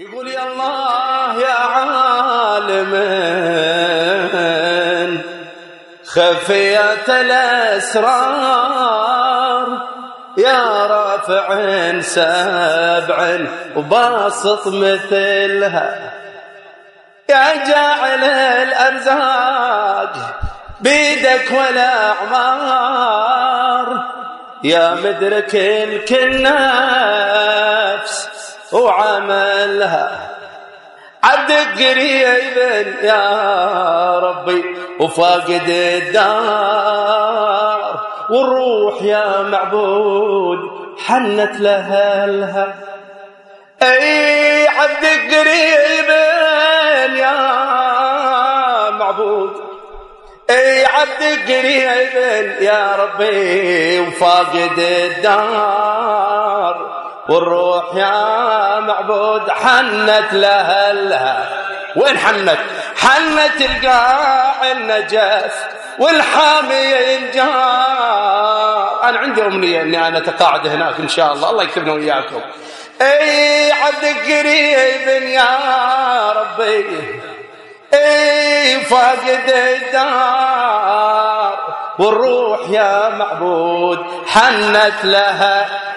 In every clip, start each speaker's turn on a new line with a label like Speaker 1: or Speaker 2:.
Speaker 1: يقول يا الله يا عالم خفية الأسرار يا رافع سبع وباسط مثلها. يا جاعل الأرزاق بيدك ولا أعمار يا مدرك الكل نفس وعملها عبدك قريب يا ربي وفاقد الدار والروح يا معبود حنت لها أي عبدك قريب يا معبود. أي عبدك قريب يا ربي وفاقد الدار. والروح يا معبود حنت لها وين حنت؟ حنت القاع النجف والحامي الجار أنا عندي أمنية إني أنا أتقاعد هناك إن شاء الله. الله يكتبنا وياكم إي عبدك قريب يا ربي. إي فاقد الدار. والروح يا معبود حنت لها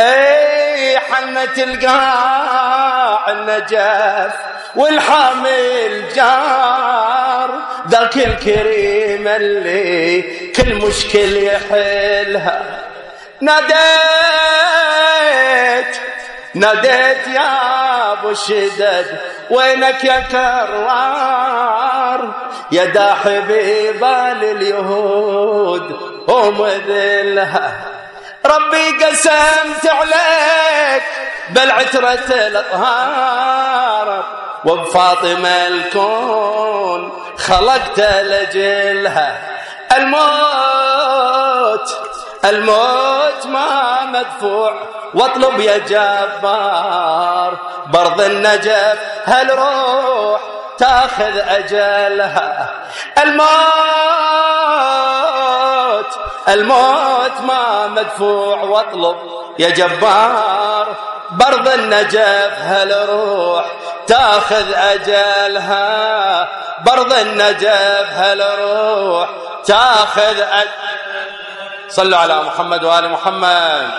Speaker 1: اي حنت القاع النجف والحامل جار ذاك الكريم اللي كل مشكل يحلها. ناديت ناديت يا أبو الشدد وينك يا كرار يا دا حبيب اليهود ومذلها ربي قسمت عليك بالعترة الأطهار. وبفاطمة الكون خلقت لجلها. الموت الموت ما مدفوع. واطلب يا جبار برض النجف هالروح تأخذ أجلها؟ الموت الموت ما مدفوع واطلب يا جبار برض النجف هالروح تاخذ أجلها. برض النجف هالروح تاخذ أجلها صلوا على محمد وآل محمد.